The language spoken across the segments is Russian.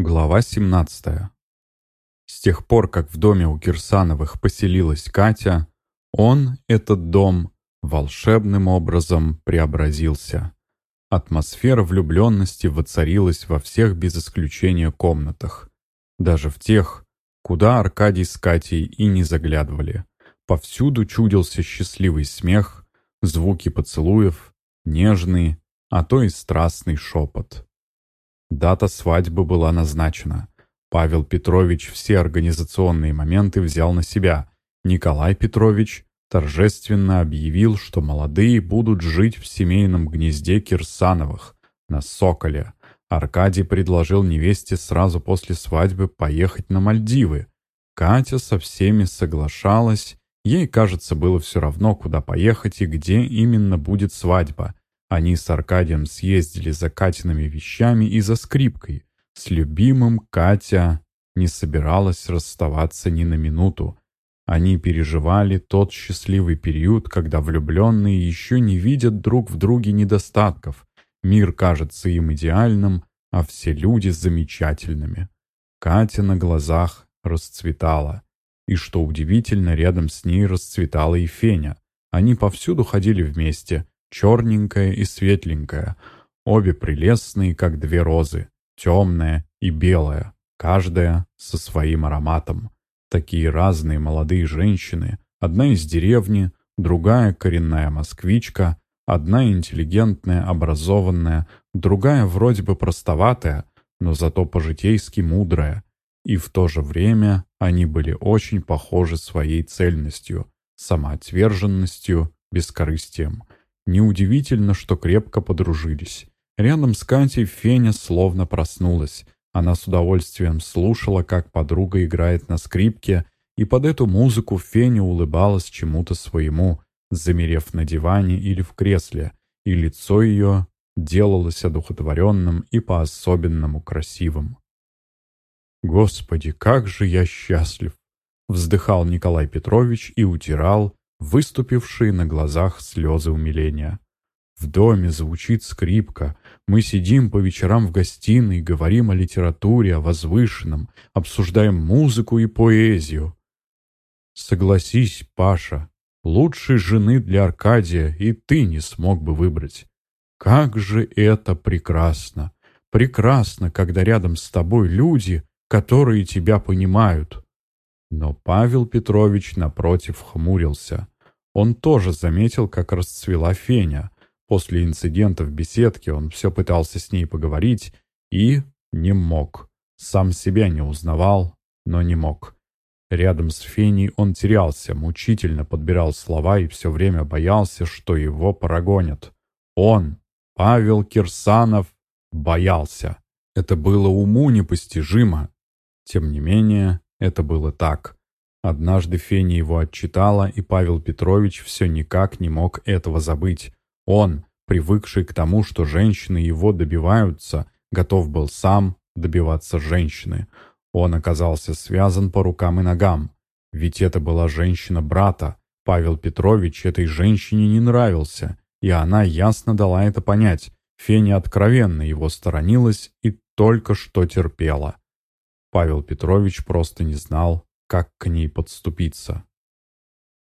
Глава 17. С тех пор, как в доме у Кирсановых поселилась Катя, он, этот дом, волшебным образом преобразился. Атмосфера влюбленности воцарилась во всех без исключения комнатах. Даже в тех, куда Аркадий с Катей и не заглядывали. Повсюду чудился счастливый смех, звуки поцелуев, нежный, а то и страстный шепот. Дата свадьбы была назначена. Павел Петрович все организационные моменты взял на себя. Николай Петрович торжественно объявил, что молодые будут жить в семейном гнезде Кирсановых на Соколе. Аркадий предложил невесте сразу после свадьбы поехать на Мальдивы. Катя со всеми соглашалась. Ей, кажется, было все равно, куда поехать и где именно будет свадьба. Они с Аркадием съездили за Катиными вещами и за скрипкой. С любимым Катя не собиралась расставаться ни на минуту. Они переживали тот счастливый период, когда влюбленные еще не видят друг в друге недостатков. Мир кажется им идеальным, а все люди замечательными. Катя на глазах расцветала. И что удивительно, рядом с ней расцветала и Феня. Они повсюду ходили вместе, черненькая и светленькая, обе прелестные, как две розы, темная и белая, каждая со своим ароматом. Такие разные молодые женщины, одна из деревни, другая коренная москвичка, одна интеллигентная, образованная, другая вроде бы простоватая, но зато по-житейски мудрая. И в то же время они были очень похожи своей цельностью, самоотверженностью, бескорыстием – Неудивительно, что крепко подружились. Рядом с Катей Феня словно проснулась. Она с удовольствием слушала, как подруга играет на скрипке, и под эту музыку Феня улыбалась чему-то своему, замерев на диване или в кресле, и лицо ее делалось одухотворенным и по-особенному красивым. «Господи, как же я счастлив!» — вздыхал Николай Петрович и утирал выступившие на глазах слезы умиления. В доме звучит скрипка. Мы сидим по вечерам в гостиной, говорим о литературе, о возвышенном, обсуждаем музыку и поэзию. Согласись, Паша, лучшей жены для Аркадия и ты не смог бы выбрать. Как же это прекрасно! Прекрасно, когда рядом с тобой люди, которые тебя понимают. Но Павел Петрович, напротив, хмурился. Он тоже заметил, как расцвела Феня. После инцидента в беседке он все пытался с ней поговорить и не мог. Сам себя не узнавал, но не мог. Рядом с Феней он терялся, мучительно подбирал слова и все время боялся, что его прогонят. Он, Павел Кирсанов, боялся. Это было уму непостижимо. Тем не менее, это было так. Однажды Феня его отчитала, и Павел Петрович все никак не мог этого забыть. Он, привыкший к тому, что женщины его добиваются, готов был сам добиваться женщины. Он оказался связан по рукам и ногам. Ведь это была женщина брата. Павел Петрович этой женщине не нравился, и она ясно дала это понять. Феня откровенно его сторонилась и только что терпела. Павел Петрович просто не знал, как к ней подступиться.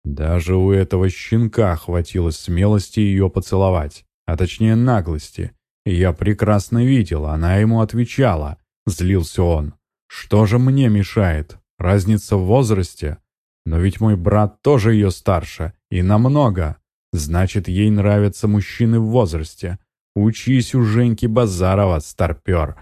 Даже у этого щенка хватило смелости ее поцеловать, а точнее наглости. Я прекрасно видел, она ему отвечала. Злился он. Что же мне мешает? Разница в возрасте? Но ведь мой брат тоже ее старше, и намного. Значит, ей нравятся мужчины в возрасте. Учись у Женьки Базарова, старпер.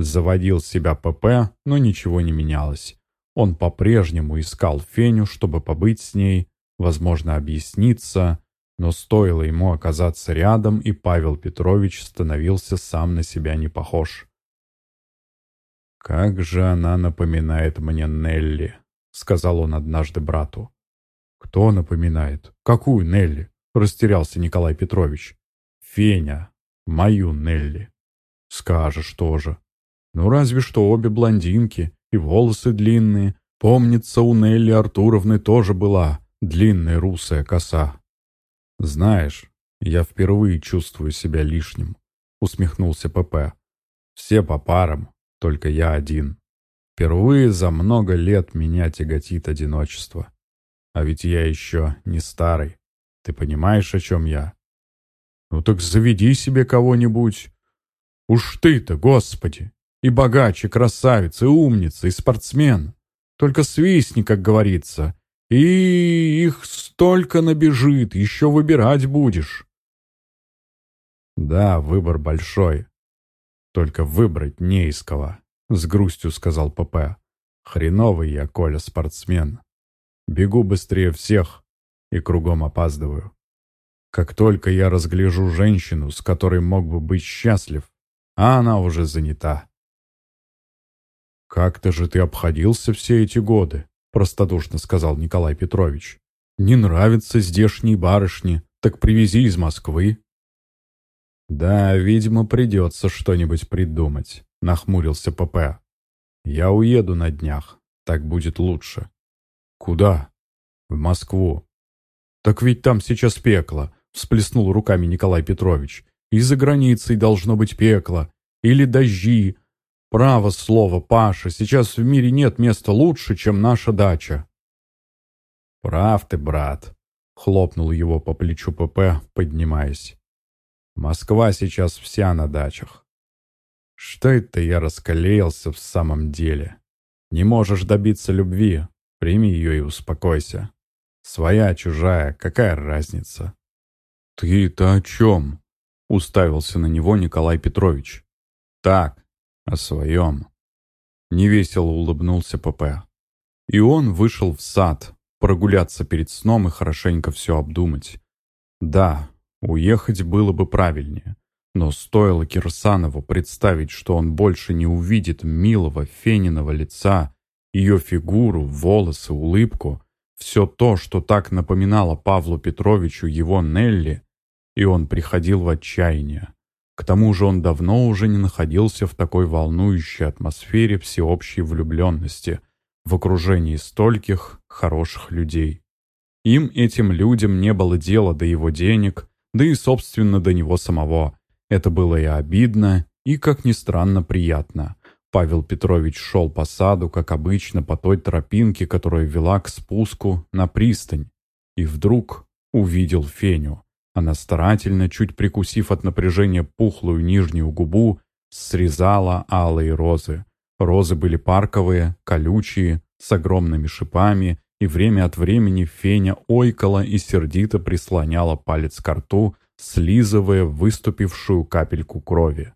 Заводил себя ПП, но ничего не менялось. Он по-прежнему искал Феню, чтобы побыть с ней, возможно, объясниться, но стоило ему оказаться рядом, и Павел Петрович становился сам на себя не похож. «Как же она напоминает мне Нелли», — сказал он однажды брату. «Кто напоминает? Какую Нелли?» — растерялся Николай Петрович. «Феня, мою Нелли». «Скажешь тоже. Ну разве что обе блондинки, и волосы длинные. Помнится, у Нелли Артуровны тоже была длинная русая коса. «Знаешь, я впервые чувствую себя лишним», — усмехнулся ПП. «Все по парам. Только я один. Впервые за много лет меня тяготит одиночество. А ведь я еще не старый. Ты понимаешь, о чем я? Ну так заведи себе кого-нибудь. Уж ты-то, господи! И богач, и красавец, и умница, и спортсмен. Только свистни, как говорится. И их столько набежит, еще выбирать будешь. Да, выбор большой. Только выбрать не из кого, с грустью сказал ПП. Хреновый я, Коля, спортсмен. Бегу быстрее всех и кругом опаздываю. Как только я разгляжу женщину, с которой мог бы быть счастлив, а она уже занята. «Как-то же ты обходился все эти годы», — простодушно сказал Николай Петрович. «Не нравятся здешние барышни, так привези из Москвы». «Да, видимо, придется что-нибудь придумать», — нахмурился ПП. «Я уеду на днях, так будет лучше». «Куда?» «В Москву». «Так ведь там сейчас пекло», — всплеснул руками Николай Петрович. «И за границей должно быть пекло. Или дожди. Право слово, Паша, сейчас в мире нет места лучше, чем наша дача». «Прав ты, брат», — хлопнул его по плечу ПП, поднимаясь. «Москва сейчас вся на дачах. Что это я раскалеялся в самом деле? Не можешь добиться любви, прими ее и успокойся. Своя, чужая, какая разница?» «Ты-то о чем?» — уставился на него Николай Петрович. «Так, о своем». Невесело улыбнулся ПП. И он вышел в сад, прогуляться перед сном и хорошенько все обдумать. Да, уехать было бы правильнее, но стоило Кирсанову представить, что он больше не увидит милого Фениного лица, ее фигуру, волосы, улыбку, все то, что так напоминало Павлу Петровичу его Нелли, и он приходил в отчаяние. К тому же он давно уже не находился в такой волнующей атмосфере всеобщей влюбленности, в окружении стольких хороших людей. Им, этим людям, не было дела до его денег, да и, собственно, до него самого. Это было и обидно, и, как ни странно, приятно. Павел Петрович шел по саду, как обычно, по той тропинке, которая вела к спуску на пристань. И вдруг увидел Феню. Она старательно, чуть прикусив от напряжения пухлую нижнюю губу, срезала алые розы. Розы были парковые, колючие, с огромными шипами, и время от времени Феня ойкала и сердито прислоняла палец к рту, слизывая выступившую капельку крови.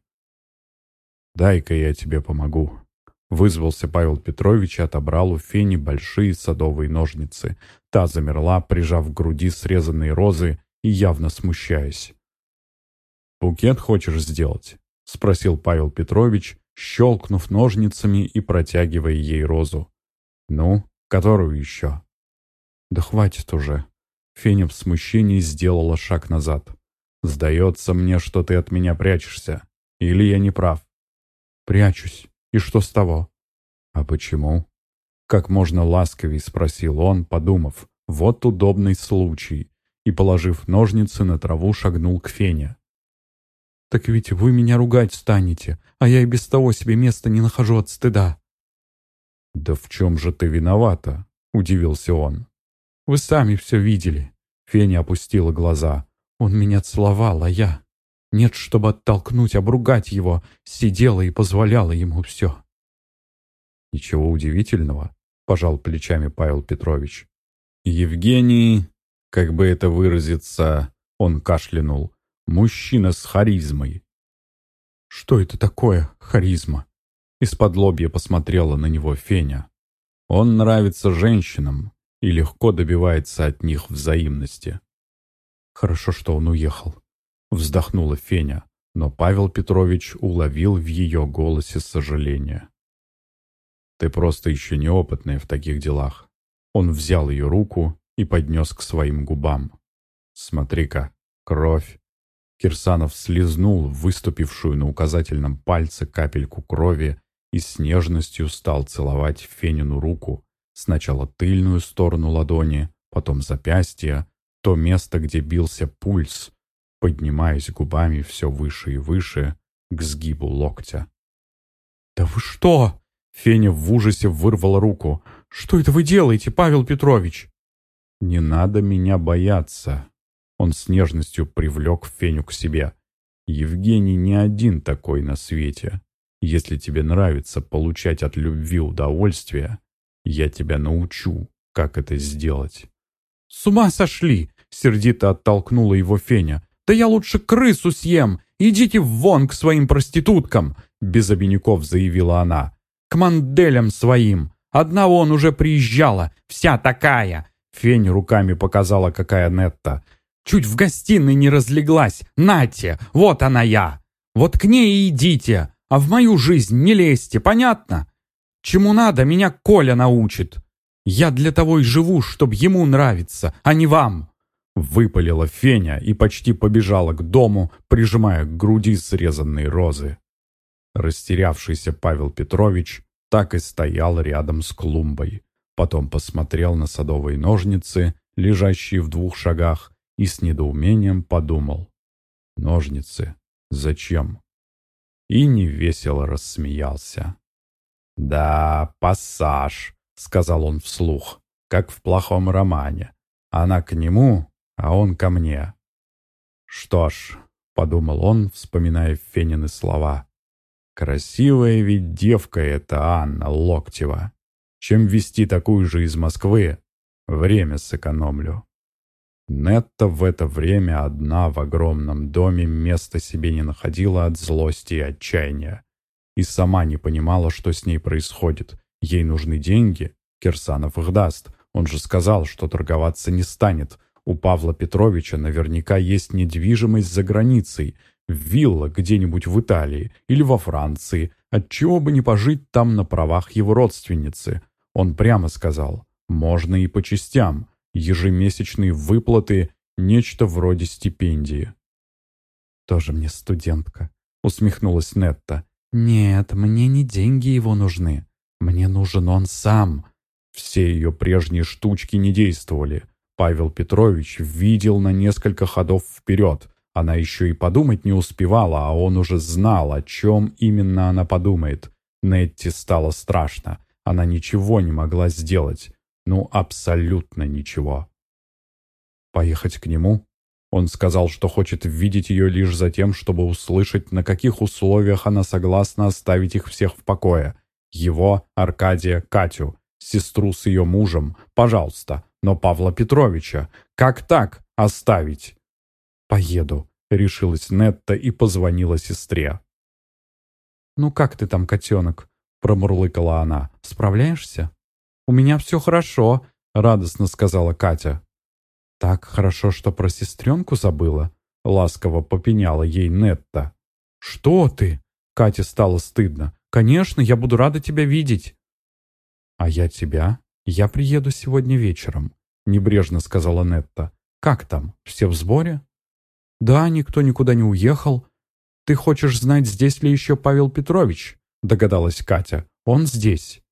«Дай-ка я тебе помогу», — вызвался Павел Петрович и отобрал у Фени большие садовые ножницы. Та замерла, прижав к груди срезанные розы явно смущаясь. «Букет хочешь сделать?» — спросил Павел Петрович, щелкнув ножницами и протягивая ей розу. «Ну, которую еще?» «Да хватит уже». Феня в смущении сделала шаг назад. «Сдается мне, что ты от меня прячешься. Или я не прав?» «Прячусь. И что с того?» «А почему?» Как можно ласковее спросил он, подумав. «Вот удобный случай и, положив ножницы на траву, шагнул к Фене. «Так ведь вы меня ругать станете, а я и без того себе места не нахожу от стыда». «Да в чем же ты виновата?» — удивился он. «Вы сами все видели». Феня опустила глаза. «Он меня целовал, а я...» Нет, чтобы оттолкнуть, обругать его, сидела и позволяла ему все. «Ничего удивительного», — пожал плечами Павел Петрович. «Евгений как бы это выразиться, он кашлянул. Мужчина с харизмой. «Что это такое, харизма?» Из-под лобья посмотрела на него Феня. «Он нравится женщинам и легко добивается от них взаимности». «Хорошо, что он уехал», — вздохнула Феня, но Павел Петрович уловил в ее голосе сожаление. «Ты просто еще неопытная в таких делах». Он взял ее руку и поднес к своим губам. «Смотри-ка, кровь!» Кирсанов слезнул выступившую на указательном пальце капельку крови и с нежностью стал целовать Фенину руку, сначала тыльную сторону ладони, потом запястье, то место, где бился пульс, поднимаясь губами все выше и выше к сгибу локтя. «Да вы что?» Феня в ужасе вырвала руку. «Что это вы делаете, Павел Петрович?» «Не надо меня бояться». Он с нежностью привлек Феню к себе. «Евгений не один такой на свете. Если тебе нравится получать от любви удовольствие, я тебя научу, как это сделать». «С ума сошли!» — сердито оттолкнула его Феня. «Да я лучше крысу съем! Идите вон к своим проституткам!» — без обиняков заявила она. «К манделям своим! Одна он уже приезжала, вся такая!» Фень руками показала, какая Нетта. «Чуть в гостиной не разлеглась! Нате, вот она я! Вот к ней и идите, а в мою жизнь не лезьте, понятно? Чему надо, меня Коля научит!» Я для того и живу, чтобы ему нравиться, а не вам!» Выпалила Феня и почти побежала к дому, прижимая к груди срезанные розы. Растерявшийся Павел Петрович так и стоял рядом с клумбой. Потом посмотрел на садовые ножницы, лежащие в двух шагах, и с недоумением подумал. «Ножницы? Зачем?» И невесело рассмеялся. «Да, пассаж!» — сказал он вслух, как в плохом романе. «Она к нему, а он ко мне». «Что ж», — подумал он, вспоминая Фенины слова, «красивая ведь девка эта Анна Локтева. Чем вести такую же из Москвы, время сэкономлю». Нетта в это время одна в огромном доме места себе не находила от злости и отчаяния. И сама не понимала, что с ней происходит, Ей нужны деньги, Кирсанов их даст. Он же сказал, что торговаться не станет. У Павла Петровича наверняка есть недвижимость за границей, вилла где-нибудь в Италии или во Франции. Отчего бы не пожить там на правах его родственницы? Он прямо сказал, можно и по частям. Ежемесячные выплаты – нечто вроде стипендии. «Тоже мне студентка», — усмехнулась Нетта. «Нет, мне не деньги его нужны. Мне нужен он сам. Все ее прежние штучки не действовали. Павел Петрович видел на несколько ходов вперед. Она еще и подумать не успевала, а он уже знал, о чем именно она подумает. Нетти стало страшно. Она ничего не могла сделать. Ну, абсолютно ничего. Поехать к нему? Он сказал, что хочет видеть ее лишь за тем, чтобы услышать, на каких условиях она согласна оставить их всех в покое. Его, Аркадия, Катю, сестру с ее мужем, пожалуйста, но Павла Петровича. Как так оставить? «Поеду», — решилась Нетта и позвонила сестре. «Ну как ты там, котенок?» — промурлыкала она. «Справляешься?» «У меня все хорошо», — радостно сказала Катя. «Так хорошо, что про сестренку забыла», — ласково попеняла ей Нетта. «Что ты?» — Кате стало стыдно. «Конечно, я буду рада тебя видеть». «А я тебя? Я приеду сегодня вечером», — небрежно сказала Нетта. «Как там? Все в сборе?» «Да, никто никуда не уехал. Ты хочешь знать, здесь ли еще Павел Петрович?» — догадалась Катя. «Он здесь».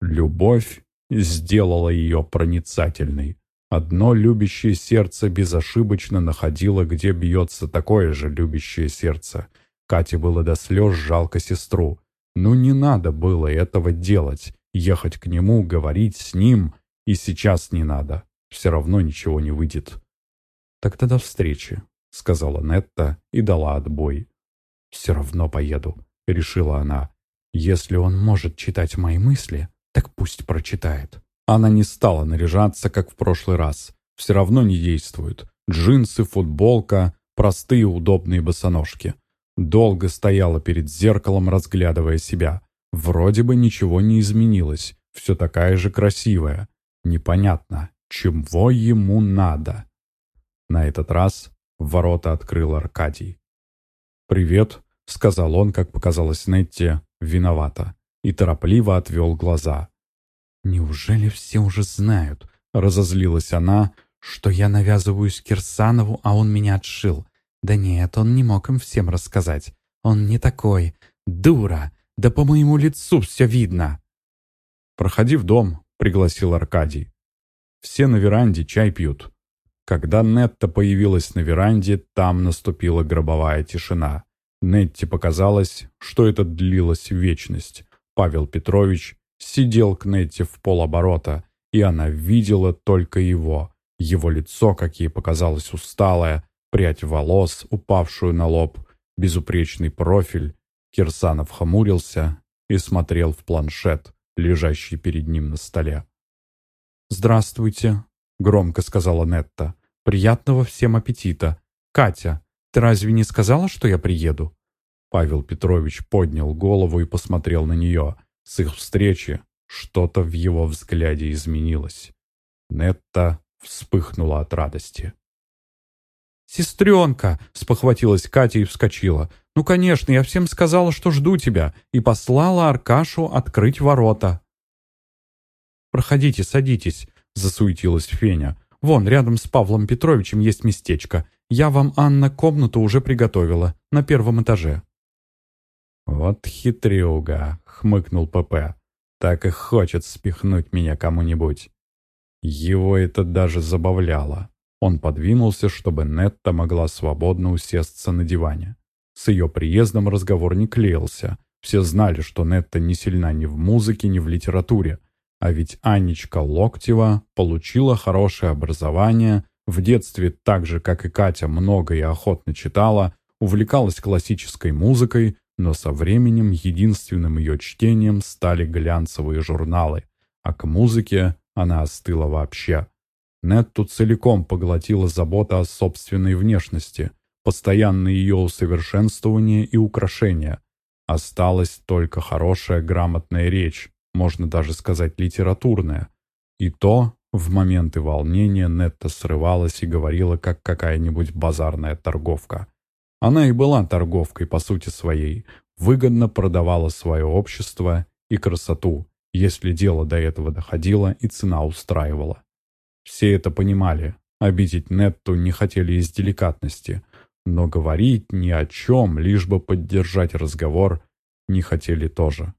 Любовь сделала ее проницательной. Одно любящее сердце безошибочно находило, где бьется такое же любящее сердце. Кате было до слез жалко сестру. Ну не надо было этого делать, ехать к нему, говорить с ним, и сейчас не надо. Все равно ничего не выйдет. «Так до встречи», — сказала Нетта и дала отбой. «Все равно поеду», — решила она. «Если он может читать мои мысли, так пусть прочитает». Она не стала наряжаться, как в прошлый раз. Все равно не действуют. Джинсы, футболка, простые удобные босоножки. Долго стояла перед зеркалом, разглядывая себя. Вроде бы ничего не изменилось, все такая же красивая. Непонятно, чего ему надо. На этот раз ворота открыл Аркадий. «Привет», — сказал он, как показалось Нетте, виновата, и торопливо отвел глаза. «Неужели все уже знают?» — разозлилась она, что я навязываюсь Кирсанову, а он меня отшил. Да нет, он не мог им всем рассказать. Он не такой. Дура! Да по моему лицу все видно. «Проходи в дом», — пригласил Аркадий. «Все на веранде чай пьют». Когда Нетта появилась на веранде, там наступила гробовая тишина. Нетти показалось, что это длилось вечность. Павел Петрович сидел к Нетти в полоборота, и она видела только его. Его лицо, как ей показалось, усталое, прядь волос, упавшую на лоб, безупречный профиль. Кирсанов хмурился и смотрел в планшет, лежащий перед ним на столе. «Здравствуйте», — громко сказала Нетта. «Приятного всем аппетита. Катя, ты разве не сказала, что я приеду?» Павел Петрович поднял голову и посмотрел на нее. С их встречи что-то в его взгляде изменилось. Нетта вспыхнула от радости. «Сестренка!» — спохватилась Катя и вскочила. «Ну, конечно, я всем сказала, что жду тебя, и послала Аркашу открыть ворота». «Проходите, садитесь», — засуетилась Феня. «Вон, рядом с Павлом Петровичем есть местечко. Я вам, Анна, комнату уже приготовила, на первом этаже». «Вот хитрюга», — хмыкнул ПП. «Так и хочет спихнуть меня кому-нибудь». Его это даже забавляло. Он подвинулся, чтобы Нетта могла свободно усесться на диване. С ее приездом разговор не клеился. Все знали, что Нетта не сильна ни в музыке, ни в литературе. А ведь Анечка Локтева получила хорошее образование, в детстве так же, как и Катя, много и охотно читала, увлекалась классической музыкой, но со временем единственным ее чтением стали глянцевые журналы, а к музыке она остыла вообще. Нетту целиком поглотила забота о собственной внешности, постоянное ее усовершенствование и украшение. Осталась только хорошая грамотная речь, можно даже сказать литературная. И то в моменты волнения Нетта срывалась и говорила, как какая-нибудь базарная торговка. Она и была торговкой по сути своей, выгодно продавала свое общество и красоту, если дело до этого доходило и цена устраивала. Все это понимали. Обидеть Нетту не хотели из деликатности. Но говорить ни о чем, лишь бы поддержать разговор, не хотели тоже.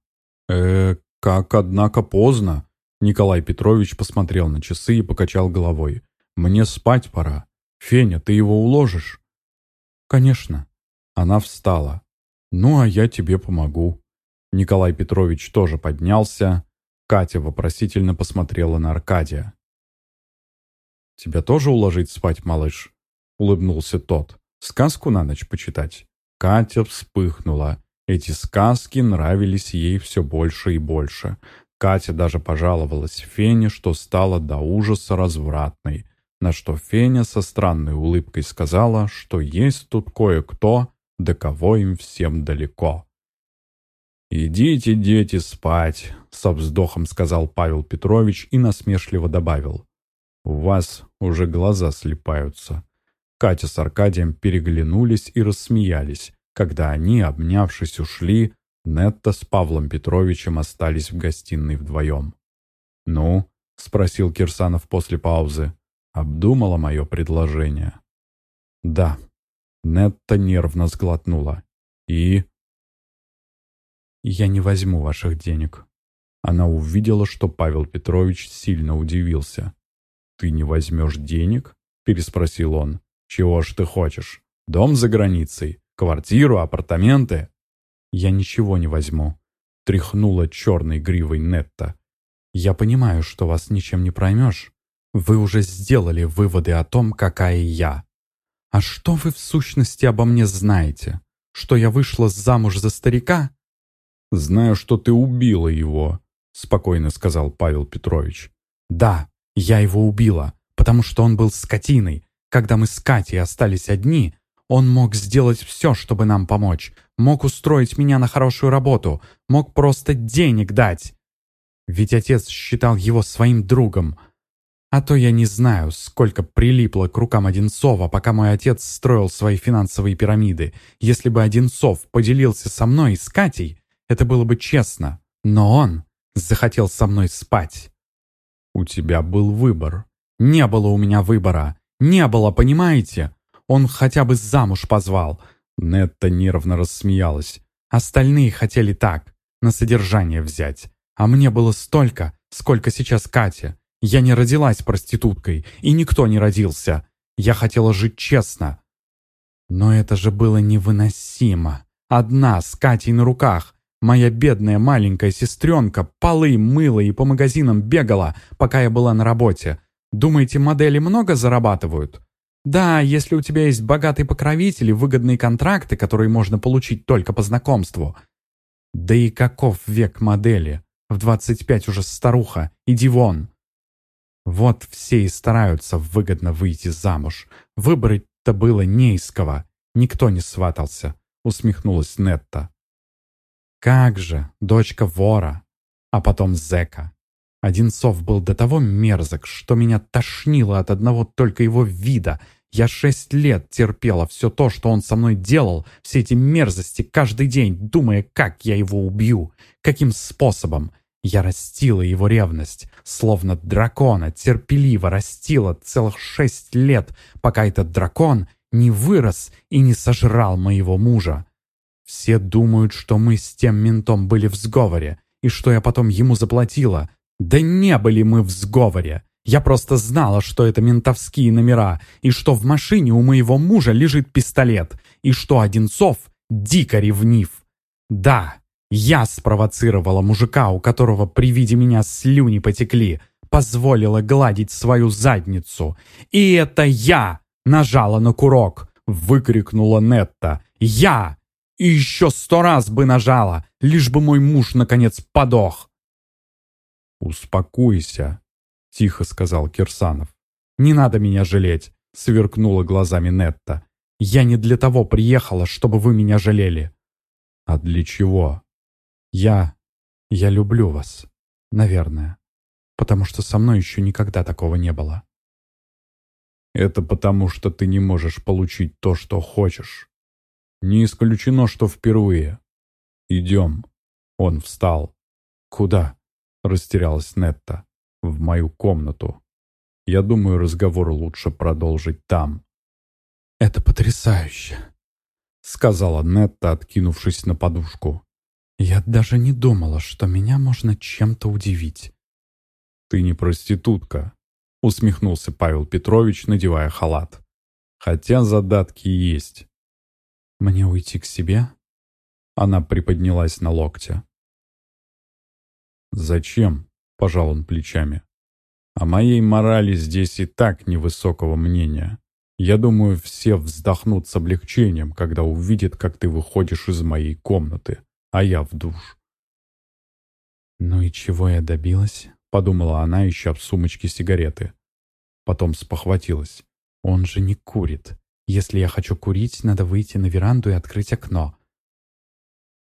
э как, однако, поздно!» Николай Петрович посмотрел на часы и покачал головой. «Мне спать пора. Феня, ты его уложишь?» «Конечно». Она встала. «Ну, а я тебе помогу». Николай Петрович тоже поднялся. Катя вопросительно посмотрела на Аркадия. «Тебя тоже уложить спать, малыш?» — улыбнулся тот. «Сказку на ночь почитать?» Катя вспыхнула. Эти сказки нравились ей все больше и больше. Катя даже пожаловалась Фене, что стала до ужаса развратной, на что Феня со странной улыбкой сказала, что есть тут кое-кто, до кого им всем далеко. «Идите, дети, спать», — со вздохом сказал Павел Петрович и насмешливо добавил. У вас уже глаза слепаются». Катя с Аркадием переглянулись и рассмеялись, когда они, обнявшись, ушли, Нетта с Павлом Петровичем остались в гостиной вдвоем. «Ну?» — спросил Кирсанов после паузы. «Обдумала мое предложение?» «Да». Нетта нервно сглотнула. «И?» «Я не возьму ваших денег». Она увидела, что Павел Петрович сильно удивился. «Ты не возьмешь денег?» — переспросил он. «Чего ж ты хочешь? Дом за границей? Квартиру? Апартаменты?» «Я ничего не возьму», — тряхнула черной гривой Нетта. «Я понимаю, что вас ничем не проймешь. Вы уже сделали выводы о том, какая я. А что вы в сущности обо мне знаете? Что я вышла замуж за старика?» «Знаю, что ты убила его», — спокойно сказал Павел Петрович. «Да, я его убила, потому что он был скотиной. Когда мы с Катей остались одни, он мог сделать все, чтобы нам помочь. Мог устроить меня на хорошую работу. Мог просто денег дать. Ведь отец считал его своим другом. А то я не знаю, сколько прилипло к рукам Одинцова, пока мой отец строил свои финансовые пирамиды. Если бы Одинцов поделился со мной и с Катей, это было бы честно. Но он захотел со мной спать. «У тебя был выбор». «Не было у меня выбора. Не было, понимаете? Он хотя бы замуж позвал». Нетта нервно рассмеялась. «Остальные хотели так, на содержание взять. А мне было столько, сколько сейчас Катя. Я не родилась проституткой, и никто не родился. Я хотела жить честно. Но это же было невыносимо. Одна, с Катей на руках. Моя бедная маленькая сестренка полы мыла и по магазинам бегала, пока я была на работе. Думаете, модели много зарабатывают? Да, если у тебя есть богатый покровитель и выгодные контракты, которые можно получить только по знакомству. Да и каков век модели? В 25 уже старуха. Иди вон. Вот все и стараются выгодно выйти замуж. Выбрать-то было не из кого. Никто не сватался, усмехнулась Нетта. Как же, дочка вора, а потом зэка. Одинцов был до того мерзок, что меня тошнило от одного только его вида. Я шесть лет терпела все то, что он со мной делал, все эти мерзости каждый день, думая, как я его убью, каким способом. Я растила его ревность, словно дракона, терпеливо растила целых шесть лет, пока этот дракон не вырос и не сожрал моего мужа. Все думают, что мы с тем ментом были в сговоре, и что я потом ему заплатила. Да не были мы в сговоре. Я просто знала, что это ментовские номера, и что в машине у моего мужа лежит пистолет, и что Одинцов дико ревнив. Да, я спровоцировала мужика, у которого при виде меня слюни потекли, позволила гладить свою задницу. И это я нажала на курок, выкрикнула Нетта. Я! И еще сто раз бы нажала, лишь бы мой муж наконец подох. «Успокойся», — тихо сказал Кирсанов. «Не надо меня жалеть», — сверкнула глазами Нетта. «Я не для того приехала, чтобы вы меня жалели». «А для чего?» Я... я люблю вас. Наверное. Потому что со мной еще никогда такого не было. Это потому, что ты не можешь получить то, что хочешь. Не исключено, что впервые. Идем. Он встал. Куда? Растерялась Нетта. В мою комнату. Я думаю, разговор лучше продолжить там. «Это потрясающе», — сказала Нетта, откинувшись на подушку. Я даже не думала, что меня можно чем-то удивить. «Ты не проститутка», — усмехнулся Павел Петрович, надевая халат. «Хотя задатки есть». «Мне уйти к себе?» Она приподнялась на локте. «Зачем?» — пожал он плечами. «О моей морали здесь и так невысокого мнения. Я думаю, все вздохнут с облегчением, когда увидят, как ты выходишь из моей комнаты а я в душ. «Ну и чего я добилась?» — подумала она, ища в сумочке сигареты. Потом спохватилась. «Он же не курит. Если я хочу курить, надо выйти на веранду и открыть окно».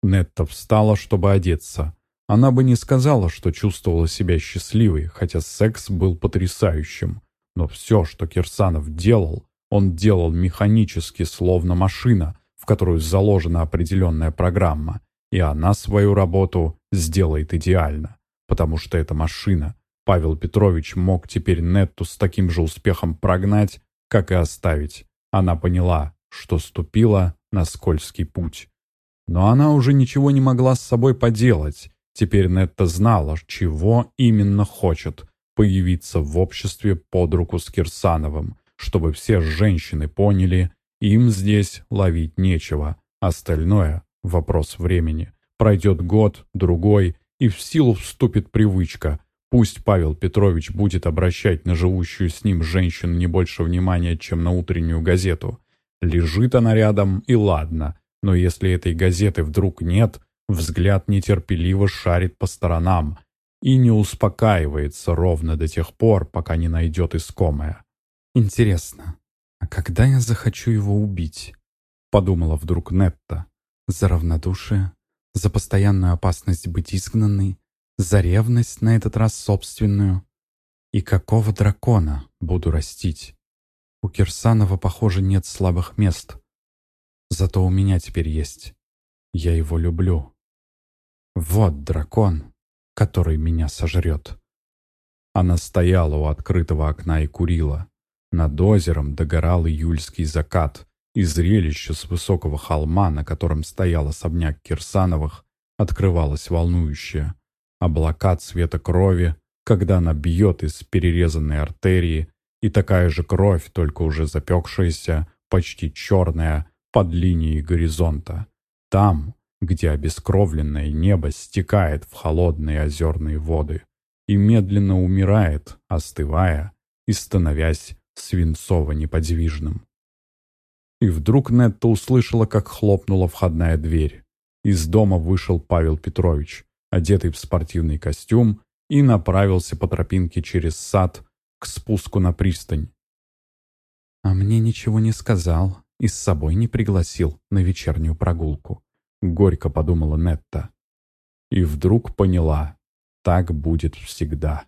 Нетта встала, чтобы одеться. Она бы не сказала, что чувствовала себя счастливой, хотя секс был потрясающим. Но все, что Кирсанов делал, он делал механически, словно машина, в которую заложена определенная программа. И она свою работу сделает идеально, потому что это машина. Павел Петрович мог теперь Нетту с таким же успехом прогнать, как и оставить. Она поняла, что ступила на скользкий путь. Но она уже ничего не могла с собой поделать. Теперь Нетта знала, чего именно хочет – появиться в обществе под руку с Кирсановым, чтобы все женщины поняли, им здесь ловить нечего, остальное Вопрос времени. Пройдет год, другой, и в силу вступит привычка. Пусть Павел Петрович будет обращать на живущую с ним женщину не больше внимания, чем на утреннюю газету. Лежит она рядом, и ладно. Но если этой газеты вдруг нет, взгляд нетерпеливо шарит по сторонам и не успокаивается ровно до тех пор, пока не найдет искомое. «Интересно, а когда я захочу его убить?» — подумала вдруг Нетта за равнодушие, за постоянную опасность быть изгнанной, за ревность на этот раз собственную. И какого дракона буду растить? У Кирсанова, похоже, нет слабых мест. Зато у меня теперь есть. Я его люблю. Вот дракон, который меня сожрет. Она стояла у открытого окна и курила. Над озером догорал июльский закат, и зрелище с высокого холма, на котором стоял особняк Кирсановых, открывалось волнующее. Облака цвета крови, когда она бьет из перерезанной артерии, и такая же кровь, только уже запекшаяся, почти черная, под линией горизонта. Там, где обескровленное небо стекает в холодные озерные воды и медленно умирает, остывая и становясь свинцово-неподвижным. И вдруг Нетта услышала, как хлопнула входная дверь. Из дома вышел Павел Петрович, одетый в спортивный костюм, и направился по тропинке через сад к спуску на пристань. «А мне ничего не сказал и с собой не пригласил на вечернюю прогулку», — горько подумала Нетта. И вдруг поняла, так будет всегда.